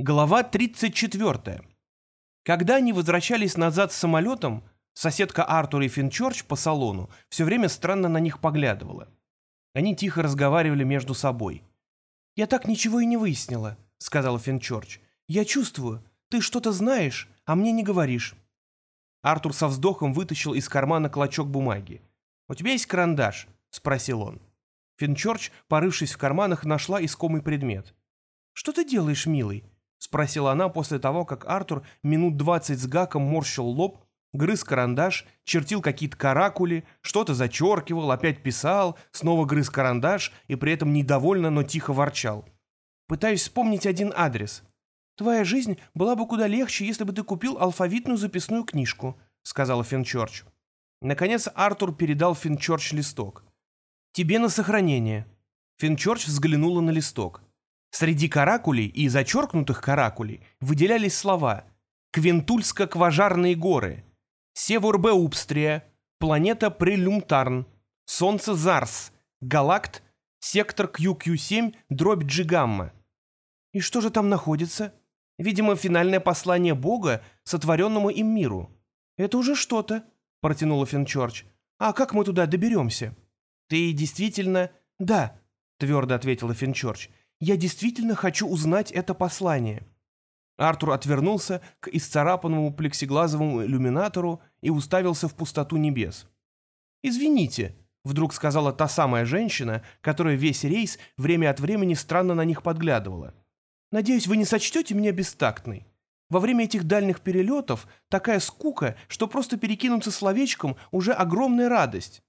Глава 34. Когда они возвращались назад с самолетом, соседка Артур и Финчорч по салону все время странно на них поглядывала. Они тихо разговаривали между собой. «Я так ничего и не выяснила», — сказала Финчорч. «Я чувствую, ты что-то знаешь, а мне не говоришь». Артур со вздохом вытащил из кармана клочок бумаги. «У тебя есть карандаш?» — спросил он. Финчорч, порывшись в карманах, нашла искомый предмет. «Что ты делаешь, милый?» — спросила она после того, как Артур минут двадцать с гаком морщил лоб, грыз карандаш, чертил какие-то каракули, что-то зачеркивал, опять писал, снова грыз карандаш и при этом недовольно, но тихо ворчал. «Пытаюсь вспомнить один адрес. Твоя жизнь была бы куда легче, если бы ты купил алфавитную записную книжку», — сказала Финчорч. Наконец Артур передал Финчорч листок. «Тебе на сохранение». Финчорч взглянула на листок. Среди каракулей и зачеркнутых каракулей выделялись слова «Квинтульско-кважарные горы», «Севурбеупстрия», «Планета Прелюмтарн», «Солнце Зарс», «Галакт», «Сектор QQ7», дробь Джигамма. И что же там находится? Видимо, финальное послание Бога, сотворенному им миру. Это уже что-то, протянула Финчорч. А как мы туда доберемся? Ты действительно... Да, твердо ответила Финчорч. Я действительно хочу узнать это послание». Артур отвернулся к исцарапанному плексиглазовому иллюминатору и уставился в пустоту небес. «Извините», — вдруг сказала та самая женщина, которая весь рейс время от времени странно на них подглядывала. «Надеюсь, вы не сочтете меня бестактной. Во время этих дальних перелетов такая скука, что просто перекинуться словечком уже огромная радость.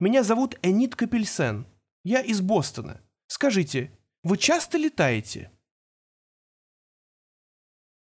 Меня зовут Энит Капельсен. Я из Бостона. Скажите, вы часто летаете?»